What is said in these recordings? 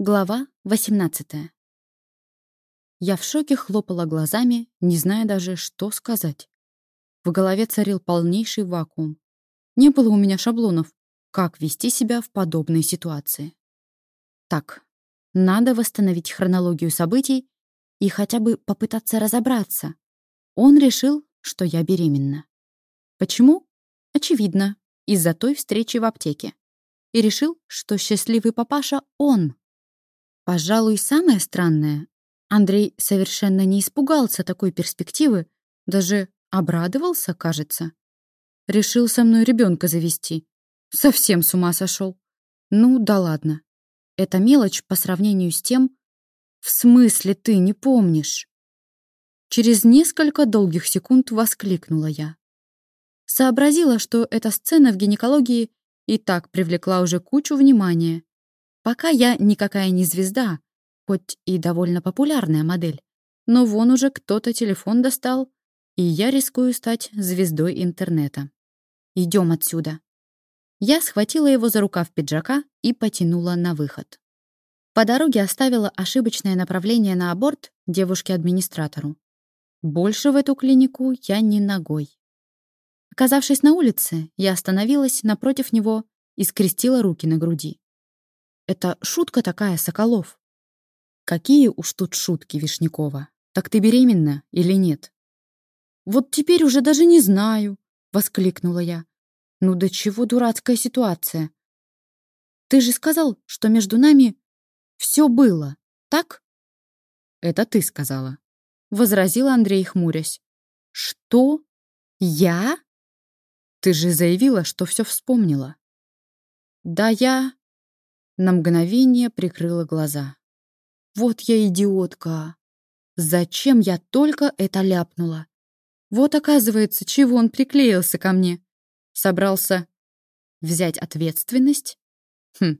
Глава 18 Я в шоке хлопала глазами, не зная даже, что сказать. В голове царил полнейший вакуум. Не было у меня шаблонов, как вести себя в подобной ситуации. Так, надо восстановить хронологию событий и хотя бы попытаться разобраться. Он решил, что я беременна. Почему? Очевидно, из-за той встречи в аптеке. И решил, что счастливый папаша — он. Пожалуй, самое странное, Андрей совершенно не испугался такой перспективы, даже обрадовался, кажется. Решил со мной ребенка завести. Совсем с ума сошел. Ну, да ладно. Это мелочь по сравнению с тем, в смысле ты не помнишь? Через несколько долгих секунд воскликнула я. Сообразила, что эта сцена в гинекологии и так привлекла уже кучу внимания, Пока я никакая не звезда, хоть и довольно популярная модель, но вон уже кто-то телефон достал, и я рискую стать звездой интернета. Идем отсюда. Я схватила его за рукав пиджака и потянула на выход. По дороге оставила ошибочное направление на аборт девушке-администратору. Больше в эту клинику я не ногой. Оказавшись на улице, я остановилась напротив него и скрестила руки на груди. Это шутка такая, Соколов. Какие уж тут шутки, Вишнякова. Так ты беременна или нет? Вот теперь уже даже не знаю, воскликнула я. Ну до чего дурацкая ситуация? Ты же сказал, что между нами все было, так? Это ты сказала, возразил Андрей, хмурясь. Что? Я? Ты же заявила, что все вспомнила. Да я... На мгновение прикрыла глаза. Вот я идиотка. Зачем я только это ляпнула? Вот оказывается, чего он приклеился ко мне. Собрался взять ответственность? Хм,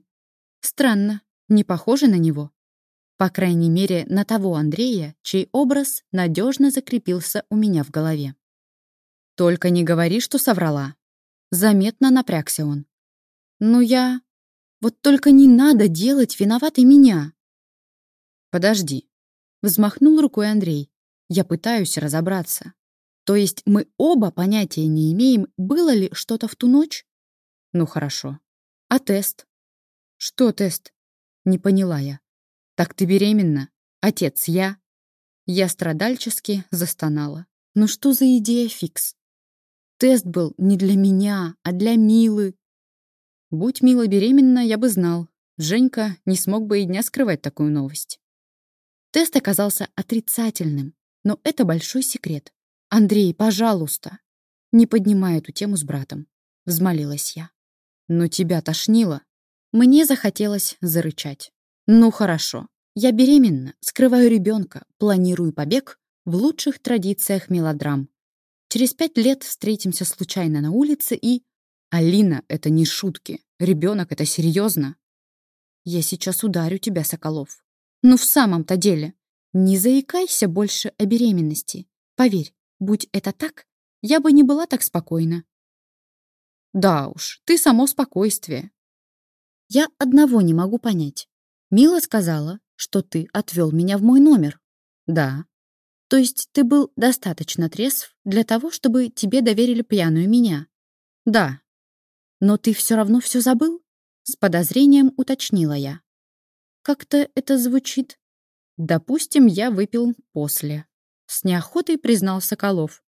странно, не похоже на него. По крайней мере, на того Андрея, чей образ надежно закрепился у меня в голове. Только не говори, что соврала. Заметно напрягся он. Ну я... Вот только не надо делать виноватой меня. Подожди. Взмахнул рукой Андрей. Я пытаюсь разобраться. То есть мы оба понятия не имеем, было ли что-то в ту ночь? Ну хорошо. А тест? Что тест? Не поняла я. Так ты беременна? Отец я? Я страдальчески застонала. Ну что за идея фикс? Тест был не для меня, а для Милы. Будь Мила беременна, я бы знал. Женька не смог бы и дня скрывать такую новость. Тест оказался отрицательным, но это большой секрет. «Андрей, пожалуйста!» Не поднимай эту тему с братом, взмолилась я. Но тебя тошнило. Мне захотелось зарычать. Ну хорошо, я беременна, скрываю ребенка, планирую побег в лучших традициях мелодрам. Через пять лет встретимся случайно на улице и... Алина, это не шутки. Ребенок это серьезно. Я сейчас ударю тебя, Соколов. Ну в самом-то деле. Не заикайся больше о беременности. Поверь, будь это так, я бы не была так спокойна. Да уж, ты само спокойствие. Я одного не могу понять. Мила сказала, что ты отвел меня в мой номер. Да. То есть ты был достаточно трезв для того, чтобы тебе доверили пьяную меня? Да. «Но ты все равно все забыл?» — с подозрением уточнила я. «Как-то это звучит. Допустим, я выпил после». С неохотой признал Соколов.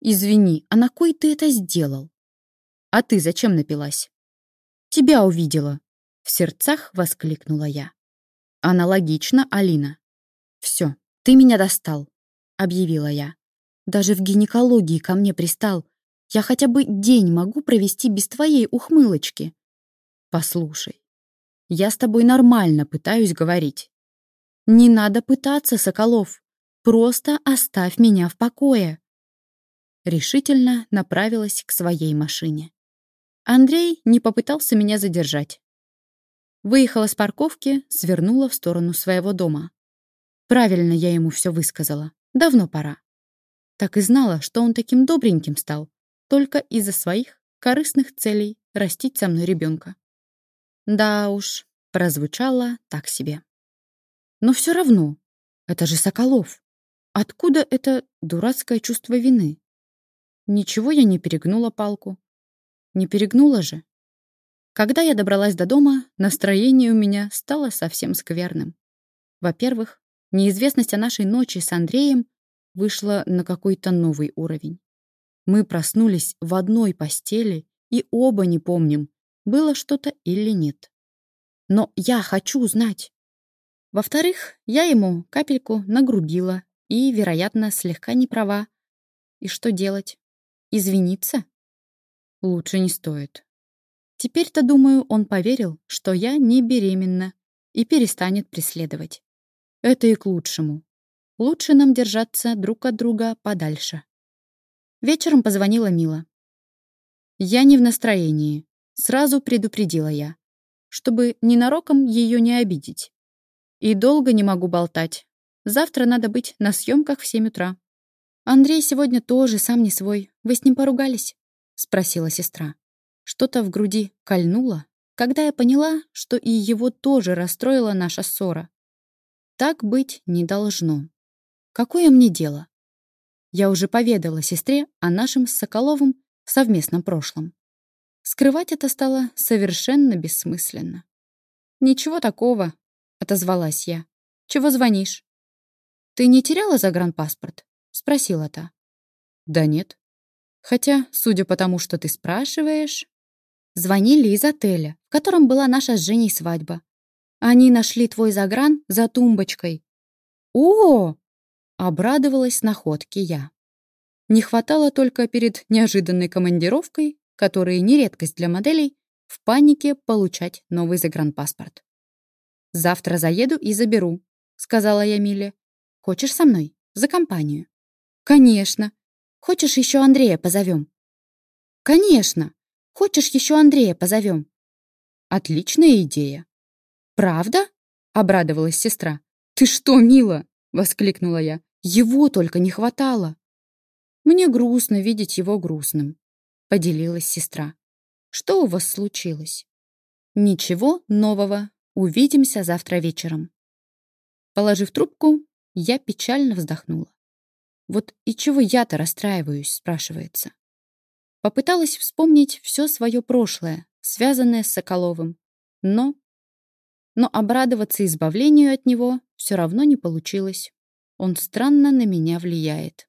«Извини, а на кой ты это сделал?» «А ты зачем напилась?» «Тебя увидела», — в сердцах воскликнула я. «Аналогично, Алина». «Все, ты меня достал», — объявила я. «Даже в гинекологии ко мне пристал, я хотя бы день могу провести без твоей ухмылочки. Послушай, я с тобой нормально пытаюсь говорить. Не надо пытаться, Соколов. Просто оставь меня в покое. Решительно направилась к своей машине. Андрей не попытался меня задержать. Выехала с парковки, свернула в сторону своего дома. Правильно я ему все высказала. Давно пора. Так и знала, что он таким добреньким стал только из-за своих корыстных целей растить со мной ребенка. Да уж, прозвучало так себе. Но все равно, это же Соколов. Откуда это дурацкое чувство вины? Ничего я не перегнула палку. Не перегнула же. Когда я добралась до дома, настроение у меня стало совсем скверным. Во-первых, неизвестность о нашей ночи с Андреем вышла на какой-то новый уровень. Мы проснулись в одной постели и оба не помним, было что-то или нет. Но я хочу знать. Во-вторых, я ему капельку нагрубила и, вероятно, слегка не права. И что делать? Извиниться? Лучше не стоит. Теперь-то, думаю, он поверил, что я не беременна и перестанет преследовать. Это и к лучшему. Лучше нам держаться друг от друга подальше. Вечером позвонила Мила. Я не в настроении. Сразу предупредила я, чтобы ненароком ее не обидеть. И долго не могу болтать. Завтра надо быть на съемках в 7 утра. Андрей сегодня тоже сам не свой. Вы с ним поругались? — спросила сестра. Что-то в груди кольнуло, когда я поняла, что и его тоже расстроила наша ссора. Так быть не должно. Какое мне дело? Я уже поведала сестре о нашем с Соколовым совместном прошлом. Скрывать это стало совершенно бессмысленно. «Ничего такого», — отозвалась я. «Чего звонишь?» «Ты не теряла загранпаспорт?» — спросила та. «Да нет», Хотя, судя по тому, что ты спрашиваешь... Звонили из отеля, в котором была наша с Женей свадьба. Они нашли твой загран за тумбочкой. О! Обрадовалась находке я. Не хватало только перед неожиданной командировкой, которая не редкость для моделей, в панике получать новый загранпаспорт. «Завтра заеду и заберу», — сказала я Миле. «Хочешь со мной? За компанию?» «Конечно», Хочешь, еще Андрея позовем?» «Конечно! Хочешь, еще Андрея позовем?» «Отличная идея!» «Правда?» — обрадовалась сестра. «Ты что, мила?» — воскликнула я. «Его только не хватало!» «Мне грустно видеть его грустным», — поделилась сестра. «Что у вас случилось?» «Ничего нового. Увидимся завтра вечером». Положив трубку, я печально вздохнула. Вот и чего я-то расстраиваюсь, спрашивается. Попыталась вспомнить все свое прошлое, связанное с Соколовым, но... Но обрадоваться избавлению от него все равно не получилось. Он странно на меня влияет.